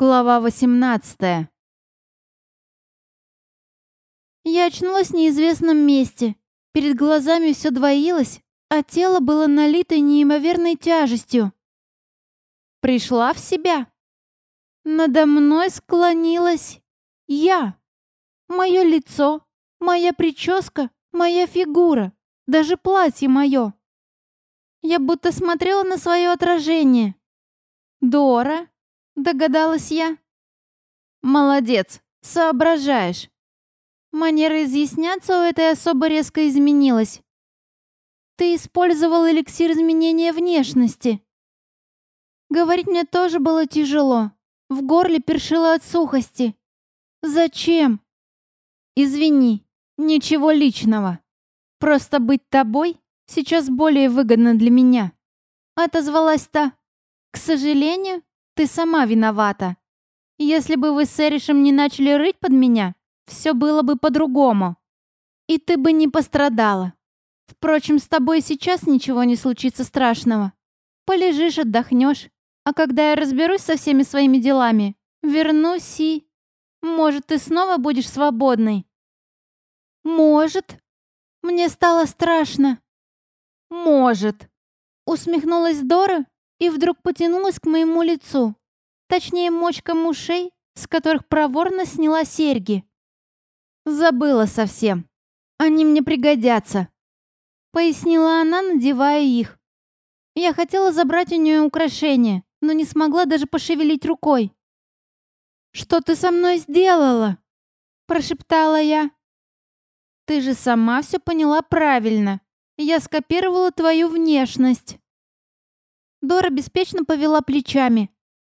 Глава 18 Я очнулась в неизвестном месте. Перед глазами все двоилось, а тело было налито неимоверной тяжестью. Пришла в себя. Надо мной склонилась я. Мое лицо, моя прическа, моя фигура, даже платье мое. Я будто смотрела на свое отражение. Дора, Догадалась я. Молодец, соображаешь. Манера изъясняться у этой особо резко изменилась. Ты использовал эликсир изменения внешности. Говорить мне тоже было тяжело. В горле першило от сухости. Зачем? Извини, ничего личного. Просто быть тобой сейчас более выгодно для меня. Отозвалась та. К сожалению, ты сама виновата. Если бы вы с Эришем не начали рыть под меня, все было бы по-другому. И ты бы не пострадала. Впрочем, с тобой сейчас ничего не случится страшного. Полежишь, отдохнешь. А когда я разберусь со всеми своими делами, вернусь и... Может, ты снова будешь свободной? Может. Мне стало страшно. Может. Усмехнулась Дора и вдруг потянулась к моему лицу. Точнее, мочкам ушей, с которых проворно сняла серьги. Забыла совсем. Они мне пригодятся. Пояснила она, надевая их. Я хотела забрать у нее украшения, но не смогла даже пошевелить рукой. «Что ты со мной сделала?» Прошептала я. «Ты же сама все поняла правильно. Я скопировала твою внешность». Дора беспечно повела плечами.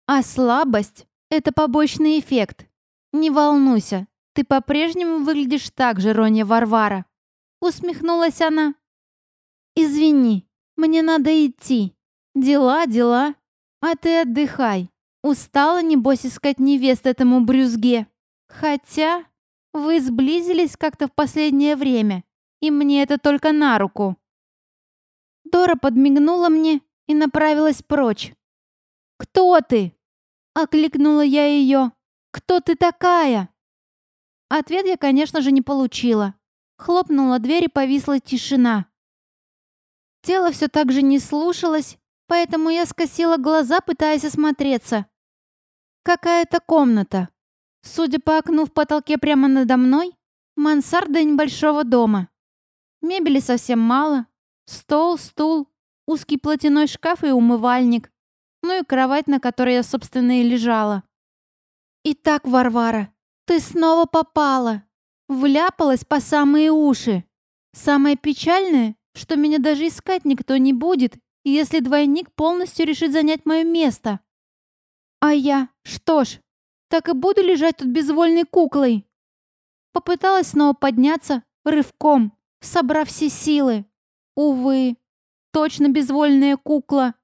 А слабость — это побочный эффект. Не волнуйся, ты по-прежнему выглядишь так же, Роня Варвара. Усмехнулась она. Извини, мне надо идти. Дела, дела. А ты отдыхай. Устала, небось, искать невест этому брюзге. Хотя вы сблизились как-то в последнее время, и мне это только на руку. Дора подмигнула мне и направилась прочь. «Кто ты?» — окликнула я ее. «Кто ты такая?» Ответ я, конечно же, не получила. Хлопнула дверь и повисла тишина. Тело все так же не слушалось, поэтому я скосила глаза, пытаясь осмотреться. Какая-то комната. Судя по окну в потолке прямо надо мной, мансарда небольшого дома. Мебели совсем мало. Стол, стул, узкий платяной шкаф и умывальник, ну и кровать, на которой я, собственно, и лежала. «Итак, Варвара, ты снова попала. Вляпалась по самые уши. Самое печальное, что меня даже искать никто не будет, если двойник полностью решит занять мое место. А я, что ж, так и буду лежать тут безвольной куклой». Попыталась снова подняться, рывком, собрав все силы. Увы, Точно безвольная кукла.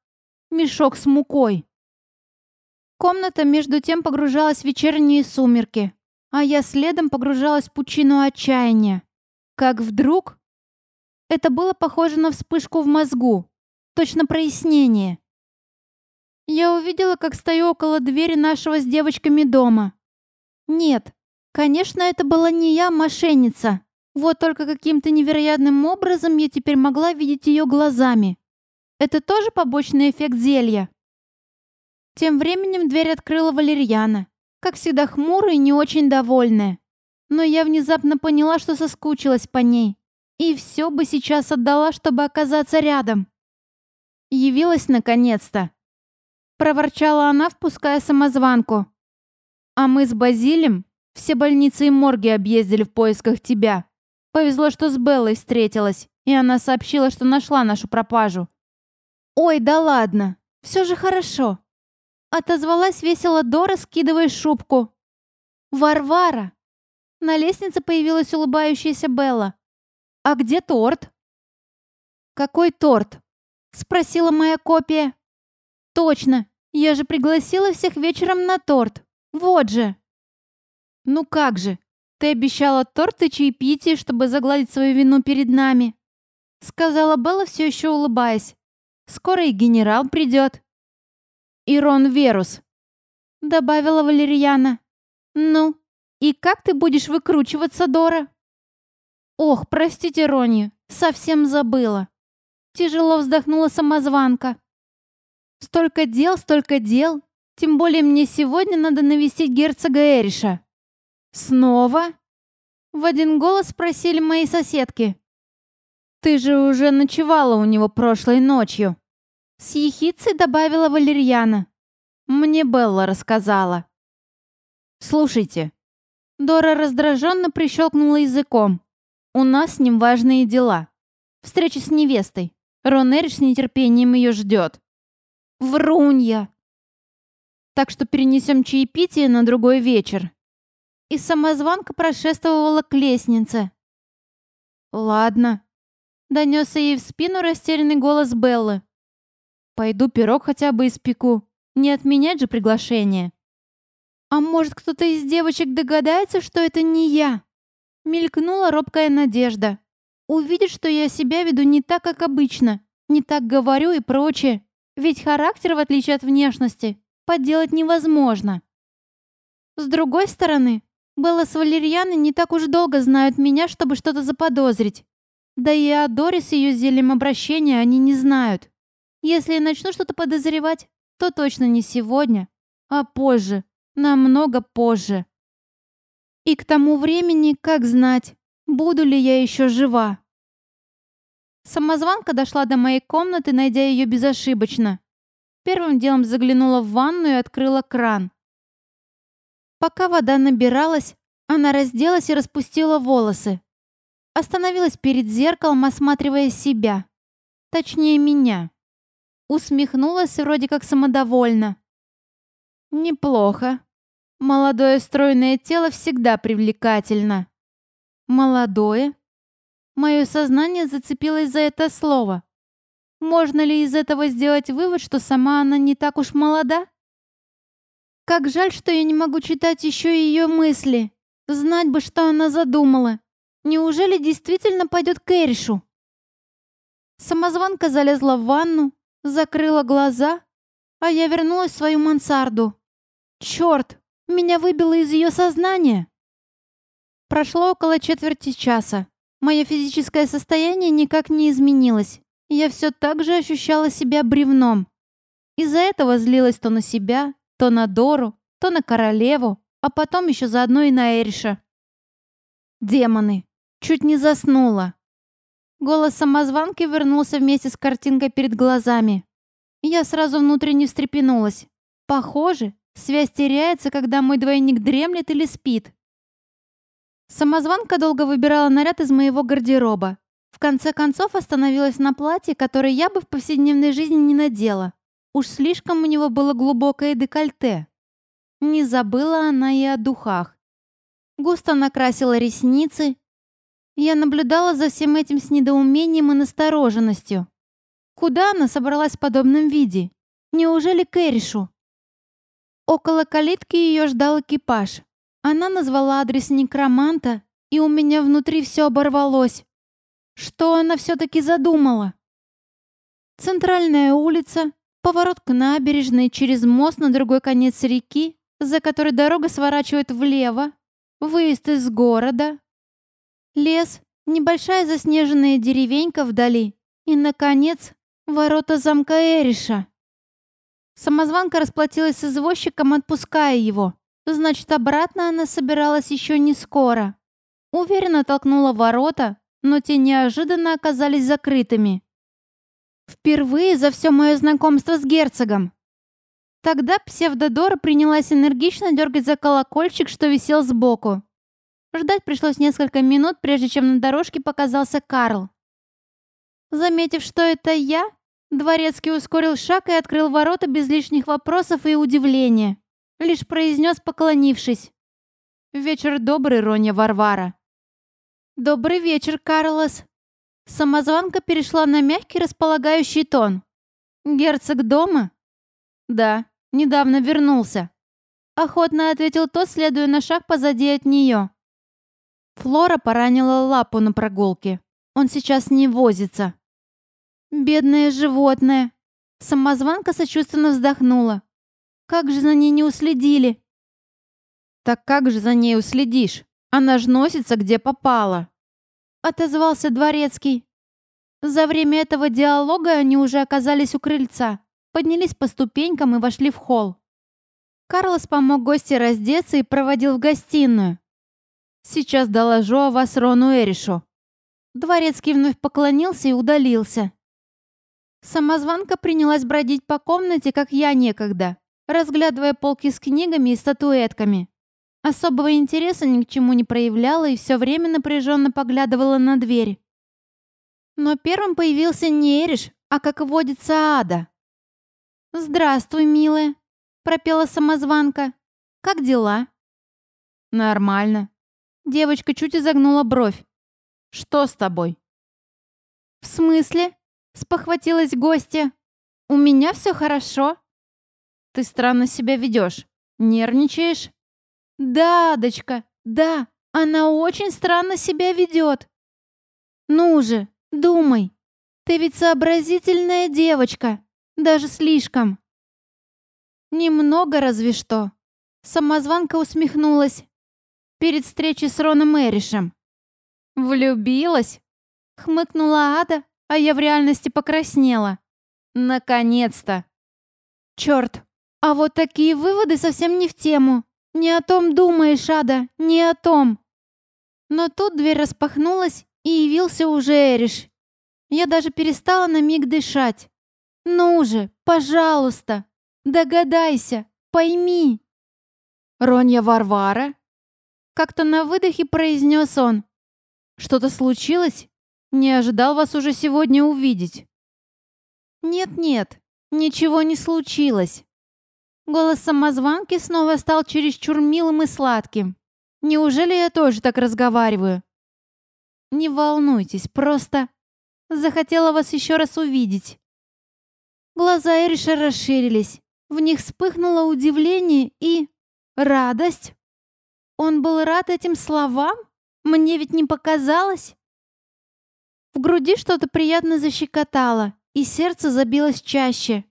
Мешок с мукой. Комната между тем погружалась в вечерние сумерки, а я следом погружалась в пучину отчаяния. Как вдруг... Это было похоже на вспышку в мозгу. Точно прояснение. Я увидела, как стою около двери нашего с девочками дома. Нет, конечно, это была не я, мошенница. Вот только каким-то невероятным образом я теперь могла видеть ее глазами. Это тоже побочный эффект зелья? Тем временем дверь открыла Валерьяна, как всегда хмурая и не очень довольная. Но я внезапно поняла, что соскучилась по ней. И все бы сейчас отдала, чтобы оказаться рядом. Явилась наконец-то. Проворчала она, впуская самозванку. А мы с Базилем все больницы и морги объездили в поисках тебя. Повезло, что с Беллой встретилась, и она сообщила, что нашла нашу пропажу. «Ой, да ладно, все же хорошо!» Отозвалась весело Дора, скидывая шубку. «Варвара!» На лестнице появилась улыбающаяся Белла. «А где торт?» «Какой торт?» Спросила моя копия. «Точно, я же пригласила всех вечером на торт. Вот же!» «Ну как же, «Ты обещала торт и чаепитие, чтобы загладить свою вину перед нами», сказала Белла, все еще улыбаясь. «Скоро и генерал придет». «И Рон Верус». добавила Валерьяна. «Ну, и как ты будешь выкручиваться, Дора?» «Ох, простите, Рони, совсем забыла». Тяжело вздохнула самозванка. «Столько дел, столько дел. Тем более мне сегодня надо навестить герцога Эриша». «Снова?» В один голос спросили мои соседки. «Ты же уже ночевала у него прошлой ночью». С ехицей добавила Валерьяна. Мне Белла рассказала. «Слушайте». Дора раздраженно прищелкнула языком. «У нас с ним важные дела. Встреча с невестой. Рон Эриш с нетерпением ее ждет». «Врунья!» «Так что перенесем чаепитие на другой вечер». И самозванка прошествовала к лестнице. «Ладно», — донесся ей в спину растерянный голос Беллы. Пойду пирог хотя бы испеку. Не отменять же приглашение. А может, кто-то из девочек догадается, что это не я? Мелькнула робкая надежда. Увидит, что я себя веду не так, как обычно, не так говорю и прочее. Ведь характер, в отличие от внешности, подделать невозможно. С другой стороны, Белла с Валерьяной не так уж долго знают меня, чтобы что-то заподозрить. Да и о Доре с ее зельем обращения они не знают. Если я начну что-то подозревать, то точно не сегодня, а позже, намного позже. И к тому времени, как знать, буду ли я еще жива. Самозванка дошла до моей комнаты, найдя ее безошибочно. Первым делом заглянула в ванну и открыла кран. Пока вода набиралась, она разделась и распустила волосы. Остановилась перед зеркалом, осматривая себя. Точнее, меня. Усмехнулась вроде как самодовольно. Неплохо. Молодое стройное тело всегда привлекательно. Молодое? Мое сознание зацепилось за это слово. Можно ли из этого сделать вывод, что сама она не так уж молода? Как жаль, что я не могу читать еще ее мысли. Знать бы, что она задумала. Неужели действительно пойдет к Эришу? Самозванка залезла в ванну, закрыла глаза, а я вернулась в свою мансарду. Черт, меня выбило из ее сознания. Прошло около четверти часа. Мое физическое состояние никак не изменилось. Я все так же ощущала себя бревном. Из-за этого злилась то на себя, то на Дору, то на королеву, а потом еще заодно и на Эриша. Демоны. Чуть не заснула. Голос самозванки вернулся вместе с картинкой перед глазами. Я сразу внутренне встрепенулась. Похоже, связь теряется, когда мой двойник дремлет или спит. Самозванка долго выбирала наряд из моего гардероба. В конце концов остановилась на платье, которое я бы в повседневной жизни не надела. Уж слишком у него было глубокое декольте. Не забыла она и о духах. Густо накрасила ресницы, я наблюдала за всем этим с недоумением и настороженностью. Куда она собралась в подобном виде? Неужели к Эришу? Около калитки ее ждал экипаж. Она назвала адрес некроманта, и у меня внутри все оборвалось. Что она все-таки задумала? Центральная улица, поворот к набережной через мост на другой конец реки, за которой дорога сворачивает влево, выезд из города, Лес, небольшая заснеженная деревенька вдали и, наконец, ворота замка Эриша. Самозванка расплатилась с извозчиком, отпуская его. Значит, обратно она собиралась еще не скоро. Уверенно толкнула ворота, но те неожиданно оказались закрытыми. Впервые за все мое знакомство с герцогом. Тогда псевдодора принялась энергично дергать за колокольчик, что висел сбоку. Ждать пришлось несколько минут, прежде чем на дорожке показался Карл. Заметив, что это я, Дворецкий ускорил шаг и открыл ворота без лишних вопросов и удивления. Лишь произнес, поклонившись. «Вечер добрый, Роня Варвара». «Добрый вечер, Карлос». Самозванка перешла на мягкий располагающий тон. «Герцог дома?» «Да, недавно вернулся». Охотно ответил тот, следуя на шаг позади от нее. Флора поранила лапу на прогулке. Он сейчас не возится. Бедное животное. Самозванка сочувственно вздохнула. Как же за ней не уследили?» «Так как же за ней уследишь? Она ж носится, где попало!» Отозвался дворецкий. За время этого диалога они уже оказались у крыльца, поднялись по ступенькам и вошли в холл. Карлос помог гости раздеться и проводил в гостиную. «Сейчас доложу о вас Рону Эришу». Дворецкий вновь поклонился и удалился. Самозванка принялась бродить по комнате, как я некогда, разглядывая полки с книгами и статуэтками. Особого интереса ни к чему не проявляла и все время напряженно поглядывала на дверь. Но первым появился не Эриш, а, как водится, Ада. «Здравствуй, милая», — пропела самозванка. «Как дела?» «Нормально». Девочка чуть изогнула бровь. «Что с тобой?» «В смысле?» — спохватилась гостья. «У меня все хорошо». «Ты странно себя ведешь. Нервничаешь?» «Да, дочка, да, она очень странно себя ведет». «Ну же, думай. Ты ведь сообразительная девочка. Даже слишком». «Немного разве что». Самозванка усмехнулась. Перед встречей с Роном Эришем. «Влюбилась?» Хмыкнула Ада, а я в реальности покраснела. Наконец-то! Черт, а вот такие выводы совсем не в тему. Не о том думаешь, Ада, не о том. Но тут дверь распахнулась, и явился уже Эриш. Я даже перестала на миг дышать. Ну же, пожалуйста, догадайся, пойми. Ронья Варвара? Как-то на выдохе произнес он. Что-то случилось? Не ожидал вас уже сегодня увидеть». «Нет-нет, ничего не случилось». Голос самозванки снова стал чересчур милым и сладким. «Неужели я тоже так разговариваю?» «Не волнуйтесь, просто захотела вас еще раз увидеть». Глаза Эриша расширились. В них вспыхнуло удивление и... радость. Он был рад этим словам? Мне ведь не показалось. В груди что-то приятно защекотало, и сердце забилось чаще.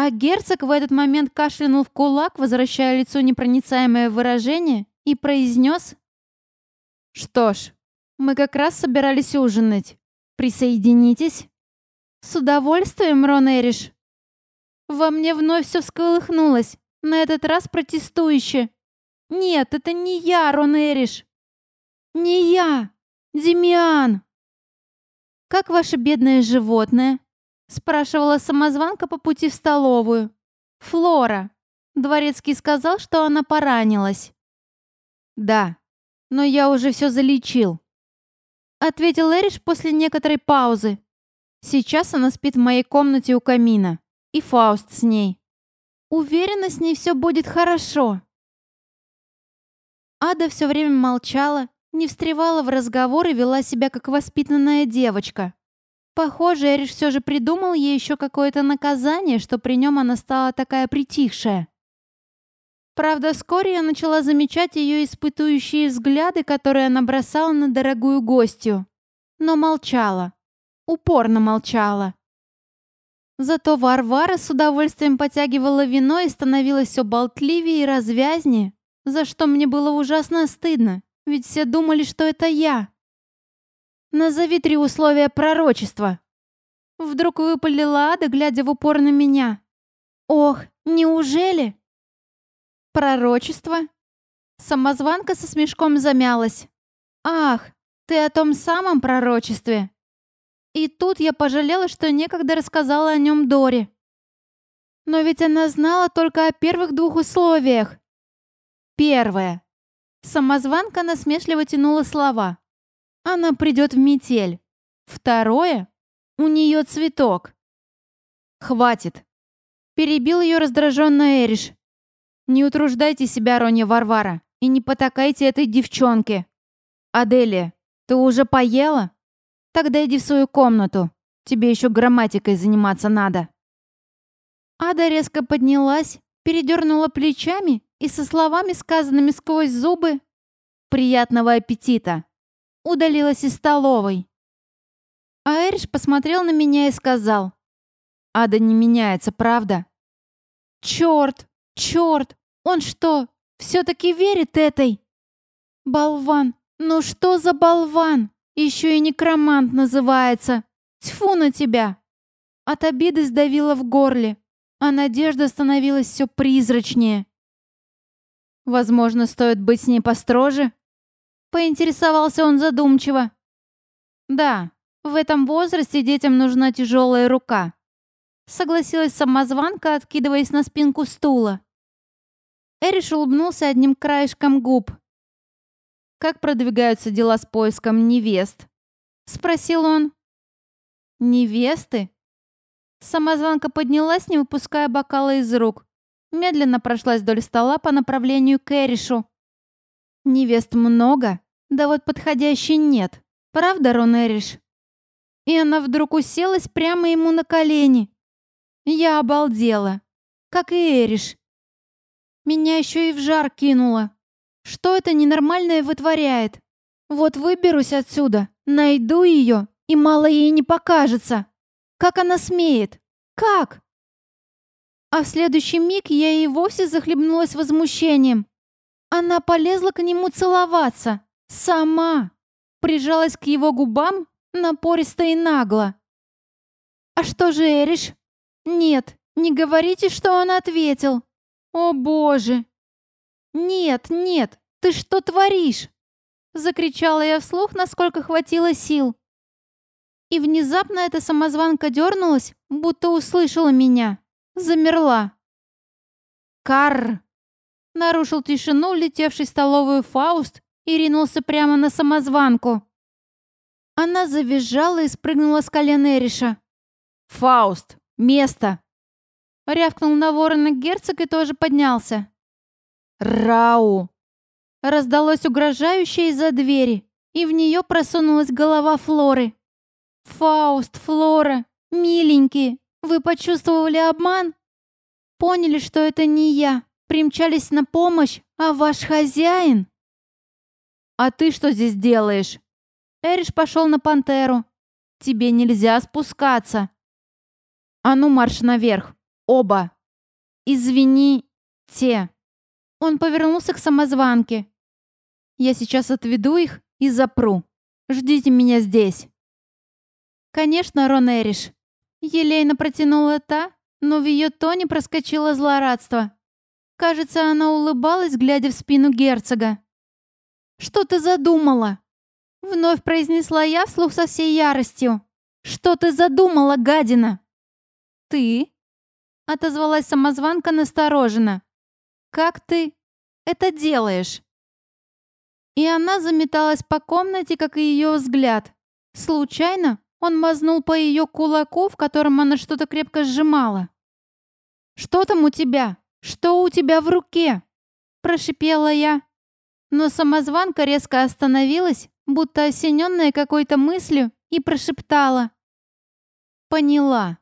А герцог в этот момент кашлянул в кулак, возвращая лицу непроницаемое выражение, и произнес «Что ж, мы как раз собирались ужинать. Присоединитесь?» «С удовольствием, Рон Эриш». Во мне вновь все всколыхнулось, на этот раз протестующе. «Нет, это не я, Рон Эриш!» «Не я! Демиан!» «Как ваше бедное животное?» — спрашивала самозванка по пути в столовую. «Флора». Дворецкий сказал, что она поранилась. «Да, но я уже все залечил», — ответил Эриш после некоторой паузы. «Сейчас она спит в моей комнате у камина, и Фауст с ней. Уверена, с ней все будет хорошо». Ада все время молчала, не встревала в разговор и вела себя как воспитанная девочка. Похоже, Эриш все же придумал ей еще какое-то наказание, что при нем она стала такая притихшая. Правда, вскоре я начала замечать ее испытующие взгляды, которые она бросала на дорогую гостью. Но молчала. Упорно молчала. Зато Варвара с удовольствием потягивала вино и становилась все болтливее и развязнее, за что мне было ужасно стыдно. Ведь все думали, что это я. Назови три условия пророчества. Вдруг выпалила Ада, глядя в упор на меня. Ох, неужели? Пророчество? Самозванка со смешком замялась. Ах, ты о том самом пророчестве. И тут я пожалела, что некогда рассказала о нем Доре. Но ведь она знала только о первых двух условиях. Первое. Самозванка насмешливо тянула слова. Она придет в метель. Второе. У нее цветок. Хватит. Перебил ее раздраженно Эриш. Не утруждайте себя, Роня Варвара, и не потакайте этой девчонке. Аделия, ты уже поела? Тогда иди в свою комнату. Тебе еще грамматикой заниматься надо. Ада резко поднялась, передернула плечами и со словами, сказанными сквозь зубы «Приятного аппетита!» Удалилась из столовой. А Эриш посмотрел на меня и сказал «Ада не меняется, правда?» «Черт! Черт, он что, все-таки верит этой? Болван, ну что за болван? Еще и некромант называется. Тьфу на тебя. От обиды сдавило в горле, а надежда становилась все призрачнее. Возможно, стоит быть с ней построже? Поинтересовался он задумчиво. Да, в этом возрасте детям нужна тяжелая рука. Согласилась самозванка, откидываясь на спинку стула. Эриш улыбнулся одним краешком губ. «Как продвигаются дела с поиском невест?» Спросил он. «Невесты?» Самозванка поднялась, не выпуская бокала из рук. Медленно прошлась вдоль стола по направлению к Эришу. «Невест много, да вот подходящей нет. Правда, Рон Эриш?» И она вдруг уселась прямо ему на колени. Я обалдела. Как и Эриш. Меня еще и в жар кинуло. Что это ненормальное вытворяет? Вот выберусь отсюда, найду ее, и мало ей не покажется. Как она смеет? Как? А в следующий миг я и вовсе захлебнулась возмущением. Она полезла к нему целоваться. Сама. Прижалась к его губам напористо и нагло. «А что же Эриш?» «Нет, не говорите, что он ответил!» «О боже!» «Нет, нет, ты что творишь?» Закричала я вслух, насколько хватило сил. И внезапно эта самозванка дернулась, будто услышала меня. Замерла. «Карр!» Нарушил тишину, летевший в столовую Фауст и ринулся прямо на самозванку. Она завизжала и спрыгнула с колен Эриша. «Фауст! Место!» Рявкнул на ворона герцог и тоже поднялся. «Рау!» Раздалось угрожающее из-за двери, и в нее просунулась голова Флоры. «Фауст, Флора, миленькие, вы почувствовали обман? Поняли, что это не я, примчались на помощь, а ваш хозяин?» «А ты что здесь делаешь?» Эриш пошел на пантеру. «Тебе нельзя спускаться!» «А ну, марш наверх! Оба!» «Извини, те!» Он повернулся к самозванке. «Я сейчас отведу их и запру. Ждите меня здесь!» «Конечно, Рон Эриш!» Елейно протянула та, но в ее тоне проскочило злорадство. Кажется, она улыбалась, глядя в спину герцога. «Что ты задумала?» Вновь произнесла я вслух со всей яростью. «Что ты задумала, гадина?» «Ты?» Отозвалась самозванка настороженно. «Как ты это делаешь?» И она заметалась по комнате, как и ее взгляд. Случайно он мазнул по ее кулаку, в котором она что-то крепко сжимала. «Что там у тебя? Что у тебя в руке?» Прошипела я. Но самозванка резко остановилась, будто осененная какой-то мыслью, и прошептала. «Поняла».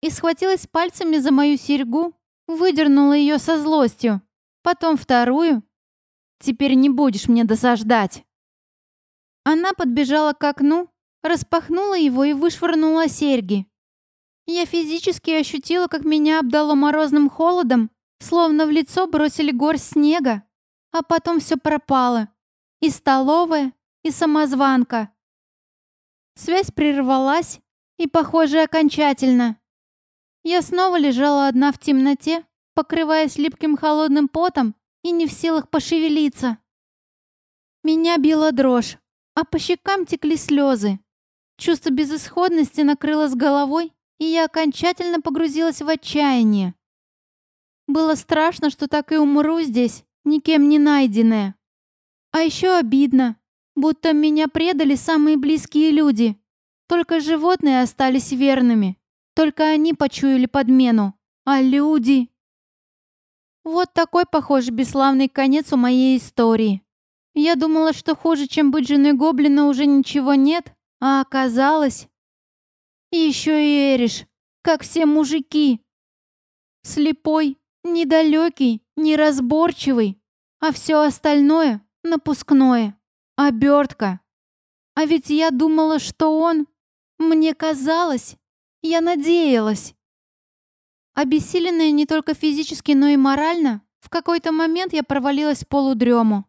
И схватилась пальцами за мою серьгу, выдернула ее со злостью, потом вторую. «Теперь не будешь мне досаждать». Она подбежала к окну, распахнула его и вышвырнула серьги. Я физически ощутила, как меня обдало морозным холодом, словно в лицо бросили горсть снега, а потом все пропало. И столовая, и самозванка. Связь прервалась, и, похоже, окончательно. Я снова лежала одна в темноте, покрываясь липким холодным потом и не в силах пошевелиться. Меня била дрожь, а по щекам текли слезы. Чувство безысходности накрыло с головой, и я окончательно погрузилась в отчаяние. Было страшно, что так и умру здесь, никем не найденная. А еще обидно, будто меня предали самые близкие люди. Только животные остались верными. Только они почуяли подмену. А люди... Вот такой, похоже, бесславный конец у моей истории. Я думала, что хуже, чем быть женой гоблина, уже ничего нет, а оказалось... Еще и Эриш, как все мужики. Слепой, недалекий, неразборчивый, а все остальное — напускное. Обертка. А ведь я думала, что он... Мне казалось, я надеялась. Обессиленная не только физически, но и морально, в какой-то момент я провалилась в полудрему.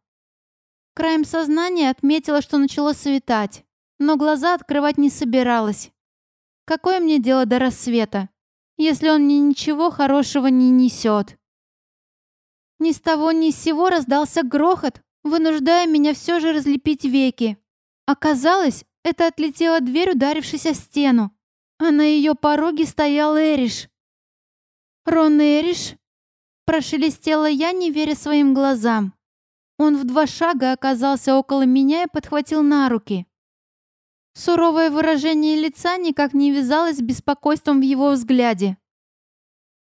Краем сознания отметила, что начало светать, но глаза открывать не собиралась. Какое мне дело до рассвета, если он мне ничего хорошего не несет? Ни с того ни с сего раздался грохот, вынуждая меня все же разлепить веки. Оказалось, это отлетела дверь, ударившись о стену, а на ее пороге стоял Эриш. «Рон Эриш?» Прошелестела я, не веря своим глазам. Он в два шага оказался около меня и подхватил на руки. Суровое выражение лица никак не вязалось с беспокойством в его взгляде.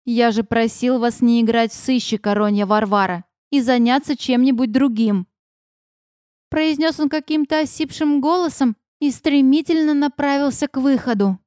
«Я же просил вас не играть в сыщика, Ронья Варвара, и заняться чем-нибудь другим», произнес он каким-то осипшим голосом и стремительно направился к выходу.